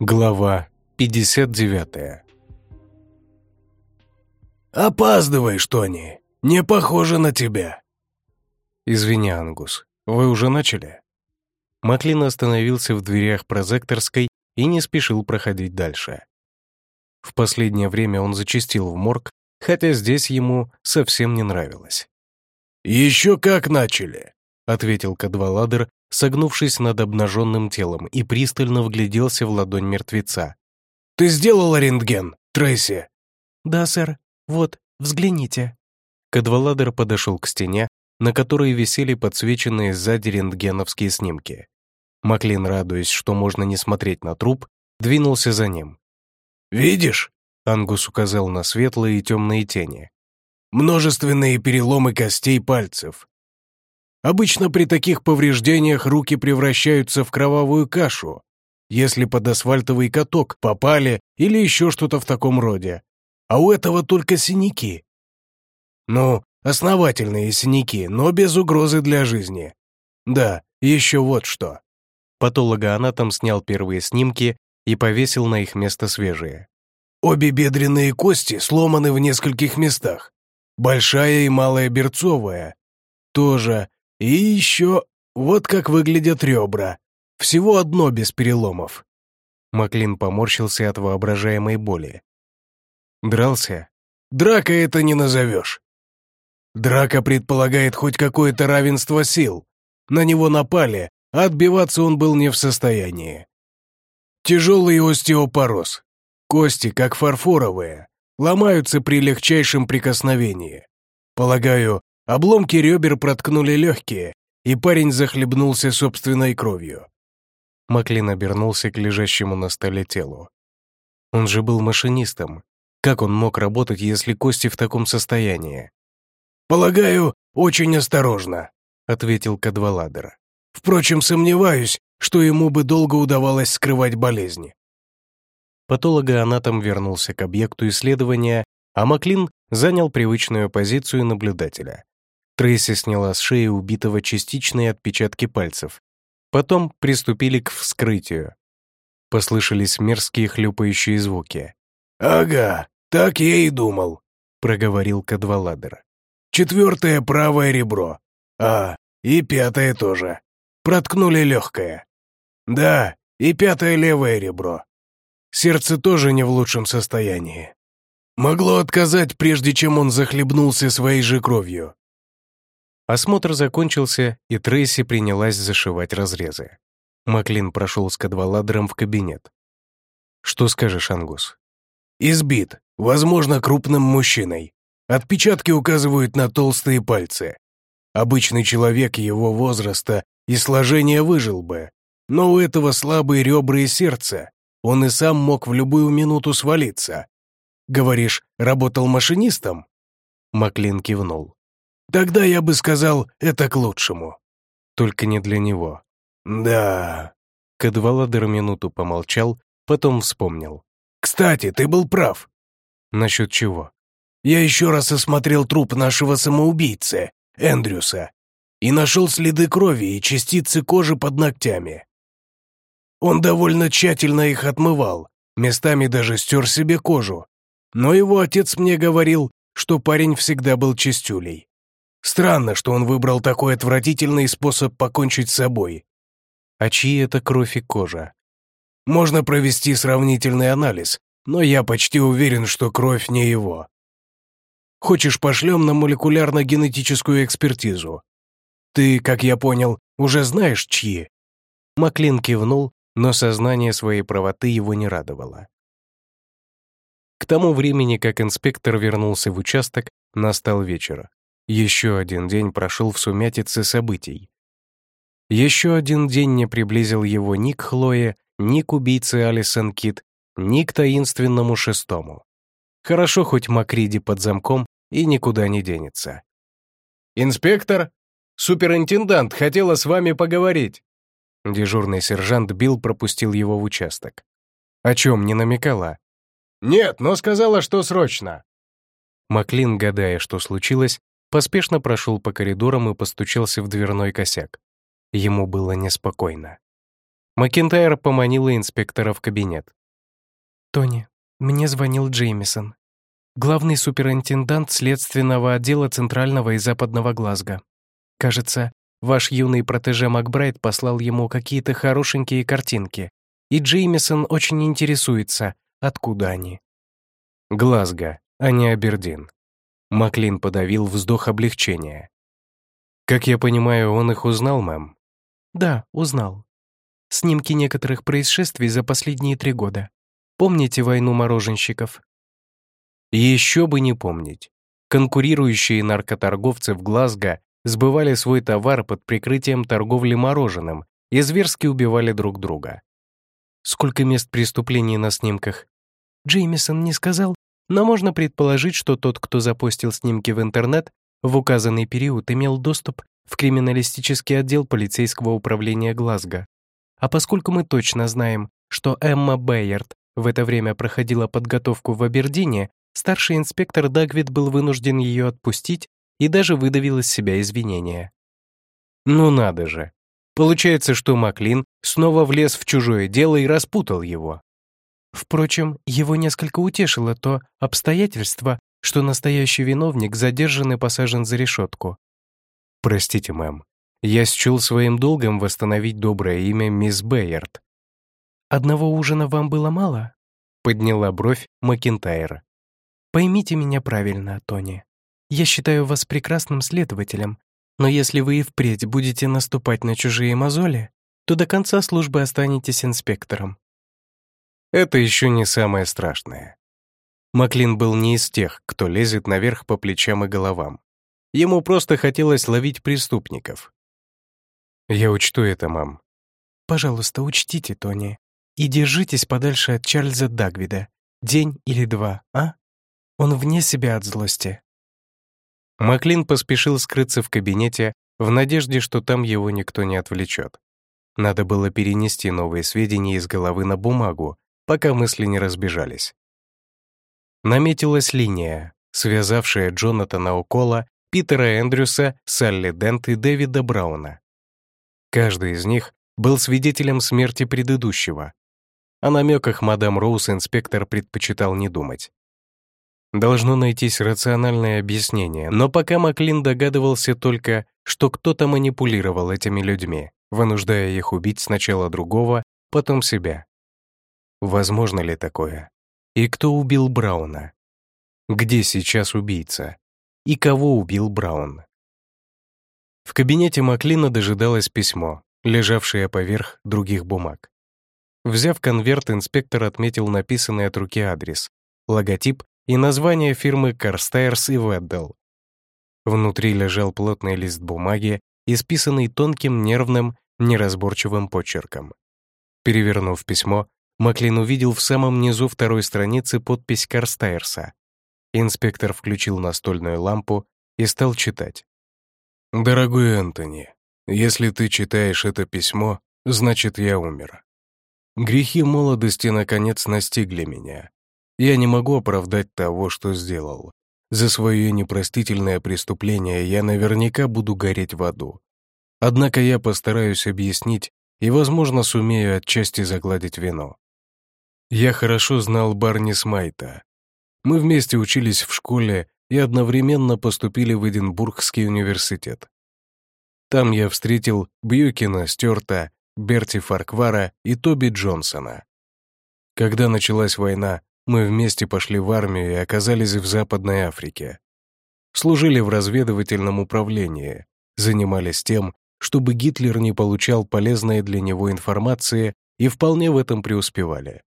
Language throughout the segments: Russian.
Глава 59 «Опаздываешь, Тони. Не похоже на тебя». «Извини, Ангус, вы уже начали?» Маклин остановился в дверях прозекторской и не спешил проходить дальше. В последнее время он зачастил в морг, хотя здесь ему совсем не нравилось. «Еще как начали», — ответил Кадваладер, согнувшись над обнаженным телом и пристально вгляделся в ладонь мертвеца. «Ты сделала рентген, Трейси?» «Да, сэр. Вот, взгляните». Кадваладер подошел к стене, на которой висели подсвеченные сзади рентгеновские снимки. Маклин, радуясь, что можно не смотреть на труп, двинулся за ним. «Видишь?» — Ангус указал на светлые и темные тени. «Множественные переломы костей пальцев. Обычно при таких повреждениях руки превращаются в кровавую кашу, если под асфальтовый каток попали или еще что-то в таком роде. А у этого только синяки. Ну, основательные синяки, но без угрозы для жизни. Да, еще вот что. Патологоанатом снял первые снимки и повесил на их место свежие. Обе бедренные кости сломаны в нескольких местах. Большая и малая берцовая. Тоже и еще вот как выглядят ребра. Всего одно без переломов. Маклин поморщился от воображаемой боли. Дрался? Драка это не назовешь. Драка предполагает хоть какое-то равенство сил. На него напали, а отбиваться он был не в состоянии. Тяжелый остеопороз. Кости, как фарфоровые, ломаются при легчайшем прикосновении. Полагаю, Обломки ребер проткнули легкие, и парень захлебнулся собственной кровью. Маклин обернулся к лежащему на столе телу. Он же был машинистом. Как он мог работать, если кости в таком состоянии? «Полагаю, очень осторожно», — ответил Кадваладер. «Впрочем, сомневаюсь, что ему бы долго удавалось скрывать болезни». Патологоанатом вернулся к объекту исследования, а Маклин занял привычную позицию наблюдателя. Трейси сняла с шеи убитого частичные отпечатки пальцев. Потом приступили к вскрытию. Послышались мерзкие хлюпающие звуки. «Ага, так я и думал», — проговорил Кадваладер. «Четвертое правое ребро. А, и пятое тоже. Проткнули легкое. Да, и пятое левое ребро. Сердце тоже не в лучшем состоянии. Могло отказать, прежде чем он захлебнулся своей же кровью. Осмотр закончился, и Трейси принялась зашивать разрезы. Маклин прошел с кадваладером в кабинет. «Что скажешь, Ангус?» «Избит, возможно, крупным мужчиной. Отпечатки указывают на толстые пальцы. Обычный человек его возраста и сложения выжил бы, но у этого слабые ребра и сердце. Он и сам мог в любую минуту свалиться. Говоришь, работал машинистом?» Маклин кивнул. Тогда я бы сказал, это к лучшему. Только не для него. Да. Кадваладер минуту помолчал, потом вспомнил. Кстати, ты был прав. Насчет чего? Я еще раз осмотрел труп нашего самоубийцы, Эндрюса, и нашел следы крови и частицы кожи под ногтями. Он довольно тщательно их отмывал, местами даже стер себе кожу. Но его отец мне говорил, что парень всегда был чистюлей. Странно, что он выбрал такой отвратительный способ покончить с собой. А чьи это кровь и кожа? Можно провести сравнительный анализ, но я почти уверен, что кровь не его. Хочешь, пошлем на молекулярно-генетическую экспертизу? Ты, как я понял, уже знаешь, чьи?» Маклин кивнул, но сознание своей правоты его не радовало. К тому времени, как инспектор вернулся в участок, настал вечер. Еще один день прошел в сумятице событий. Еще один день не приблизил его ни к Хлое, ни к убийце Алисон Кит, ни к таинственному шестому. Хорошо хоть Макриди под замком и никуда не денется. «Инспектор, суперинтендант хотела с вами поговорить». Дежурный сержант Билл пропустил его в участок. О чем не намекала? «Нет, но сказала, что срочно». Маклин, гадая, что случилось, поспешно прошел по коридорам и постучался в дверной косяк. Ему было неспокойно. Макентайр поманила инспектора в кабинет. «Тони, мне звонил Джеймисон, главный суперинтендант следственного отдела Центрального и Западного Глазго. Кажется, ваш юный протеже Макбрайт послал ему какие-то хорошенькие картинки, и Джеймисон очень интересуется, откуда они». Глазго, а не Абердин. Маклин подавил вздох облегчения. «Как я понимаю, он их узнал, мэм?» «Да, узнал. Снимки некоторых происшествий за последние три года. Помните войну мороженщиков?» Еще бы не помнить. Конкурирующие наркоторговцы в Глазго сбывали свой товар под прикрытием торговли мороженым и зверски убивали друг друга. Сколько мест преступлений на снимках? Джеймисон не сказал, но можно предположить, что тот, кто запостил снимки в интернет, в указанный период имел доступ в криминалистический отдел полицейского управления Глазго. А поскольку мы точно знаем, что Эмма Бейерт в это время проходила подготовку в Абердине, старший инспектор Дагвид был вынужден ее отпустить и даже выдавил из себя извинения. Ну надо же. Получается, что Маклин снова влез в чужое дело и распутал его. Впрочем, его несколько утешило то обстоятельство, что настоящий виновник задержан и посажен за решетку. «Простите, мэм, я счел своим долгом восстановить доброе имя мисс Бэйерт». «Одного ужина вам было мало?» — подняла бровь Макинтайр. «Поймите меня правильно, Тони. Я считаю вас прекрасным следователем, но если вы и впредь будете наступать на чужие мозоли, то до конца службы останетесь инспектором. Это еще не самое страшное. Маклин был не из тех, кто лезет наверх по плечам и головам. Ему просто хотелось ловить преступников. Я учту это, мам. Пожалуйста, учтите, Тони. И держитесь подальше от Чарльза Дагвида. День или два, а? Он вне себя от злости. Маклин поспешил скрыться в кабинете в надежде, что там его никто не отвлечет. Надо было перенести новые сведения из головы на бумагу, пока мысли не разбежались. Наметилась линия, связавшая Джонатана Укола, Питера Эндрюса, Салли Дент и Дэвида Брауна. Каждый из них был свидетелем смерти предыдущего. О намеках мадам Роуз инспектор предпочитал не думать. Должно найтись рациональное объяснение, но пока Маклин догадывался только, что кто-то манипулировал этими людьми, вынуждая их убить сначала другого, потом себя. Возможно ли такое? И кто убил Брауна? Где сейчас убийца? И кого убил Браун? В кабинете Маклина дожидалось письмо, лежавшее поверх других бумаг. Взяв конверт, инспектор отметил написанный от руки адрес, логотип и название фирмы Carstairs и Веддл. Внутри лежал плотный лист бумаги, исписанный тонким, нервным, неразборчивым почерком. Перевернув письмо, Маклин увидел в самом низу второй страницы подпись Карстайрса. Инспектор включил настольную лампу и стал читать. «Дорогой Энтони, если ты читаешь это письмо, значит, я умер. Грехи молодости наконец настигли меня. Я не могу оправдать того, что сделал. За свое непростительное преступление я наверняка буду гореть в аду. Однако я постараюсь объяснить и, возможно, сумею отчасти загладить вину. Я хорошо знал Барни Смайта. Мы вместе учились в школе и одновременно поступили в Эдинбургский университет. Там я встретил Бьюкина, Стюарта, Берти Фарквара и Тоби Джонсона. Когда началась война, мы вместе пошли в армию и оказались в Западной Африке. Служили в разведывательном управлении, занимались тем, чтобы Гитлер не получал полезной для него информации и вполне в этом преуспевали.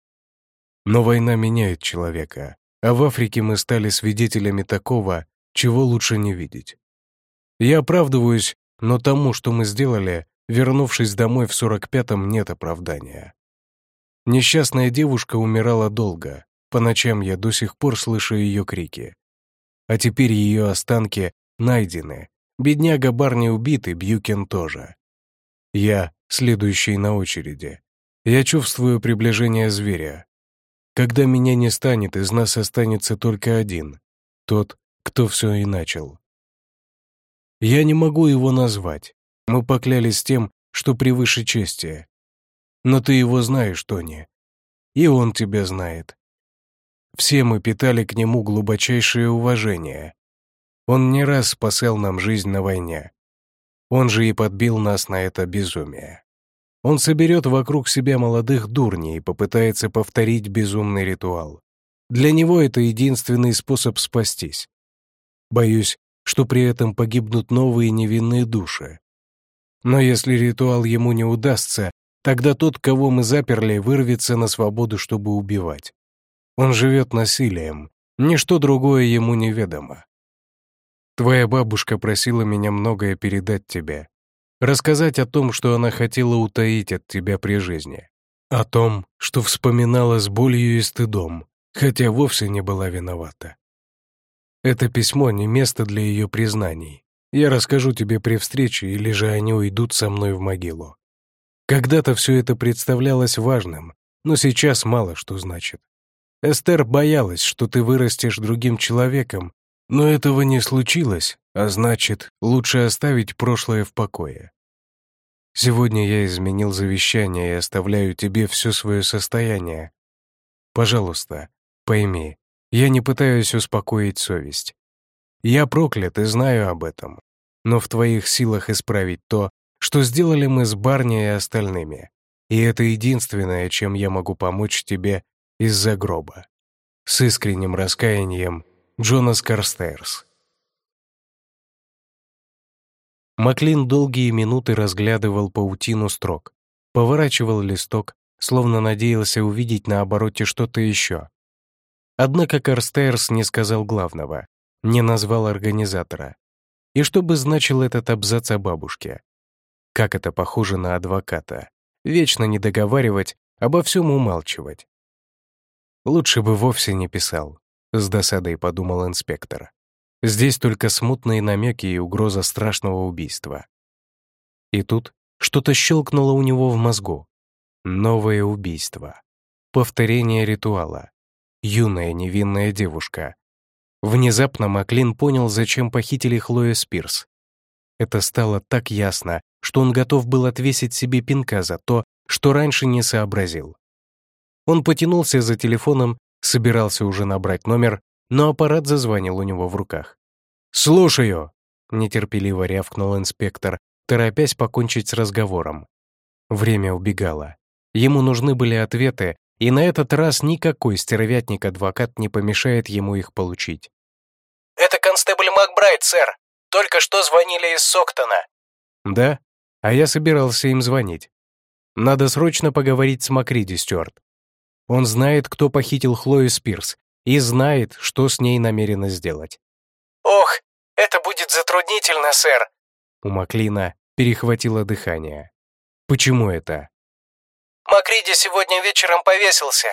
Но война меняет человека, а в Африке мы стали свидетелями такого, чего лучше не видеть. Я оправдываюсь, но тому, что мы сделали, вернувшись домой в 45-м, нет оправдания. Несчастная девушка умирала долго, по ночам я до сих пор слышу ее крики. А теперь ее останки найдены. Бедняга Барни убит, и Бьюкен тоже. Я, следующий на очереди. Я чувствую приближение зверя, когда меня не станет, из нас останется только один, тот, кто все и начал. Я не могу его назвать. Мы поклялись тем, что превыше чести. Но ты его знаешь, Тони. И он тебя знает. Все мы питали к нему глубочайшее уважение. Он не раз спасал нам жизнь на войне. Он же и подбил нас на это безумие. Он соберет вокруг себя молодых дурней и попытается повторить безумный ритуал. Для него это единственный способ спастись. Боюсь, что при этом погибнут новые невинные души. Но если ритуал ему не удастся, тогда тот, кого мы заперли, вырвется на свободу, чтобы убивать. Он живет насилием, ничто другое ему неведомо. Твоя бабушка просила меня многое передать тебе, рассказать о том, что она хотела утаить от тебя при жизни, о том, что вспоминала с болью и стыдом, хотя вовсе не была виновата. Это письмо не место для ее признаний. Я расскажу тебе при встрече, или же они уйдут со мной в могилу. Когда-то все это представлялось важным, но сейчас мало что значит. Эстер боялась, что ты вырастешь другим человеком, но этого не случилось, а значит, лучше оставить прошлое в покое. Сегодня я изменил завещание и оставляю тебе все свое состояние. Пожалуйста, пойми, я не пытаюсь успокоить совесть. Я проклят и знаю об этом, но в твоих силах исправить то, что сделали мы с Барни и остальными. И это единственное, чем я могу помочь тебе из-за гроба. С искренним раскаянием, Джонас Карстерс. Маклин долгие минуты разглядывал паутину строк, поворачивал листок, словно надеялся увидеть на обороте что-то еще. Однако Карстерс не сказал главного, не назвал организатора. И что бы значил этот абзац о бабушке? Как это похоже на адвоката. Вечно не договаривать, обо всем умалчивать. Лучше бы вовсе не писал, с досадой подумал инспектор. Здесь только смутные намеки и угроза страшного убийства. И тут что-то щелкнуло у него в мозгу. Новое убийство. Повторение ритуала. Юная невинная девушка. Внезапно Маклин понял, зачем похитили Хлоя Спирс. Это стало так ясно, что он готов был отвесить себе пинка за то, что раньше не сообразил. Он потянулся за телефоном, собирался уже набрать номер, но аппарат зазвонил у него в руках. «Слушаю!» — нетерпеливо рявкнул инспектор, торопясь покончить с разговором. Время убегало. Ему нужны были ответы, и на этот раз никакой стервятник-адвокат не помешает ему их получить. «Это констебль Макбрайт, сэр. Только что звонили из Соктона». «Да? А я собирался им звонить. Надо срочно поговорить с Макриди, Стюарт. Он знает, кто похитил Хлою Спирс, и знает, что с ней намерено сделать. «Ох, это будет затруднительно, сэр!» У Маклина перехватило дыхание. «Почему это?» «Макриди сегодня вечером повесился.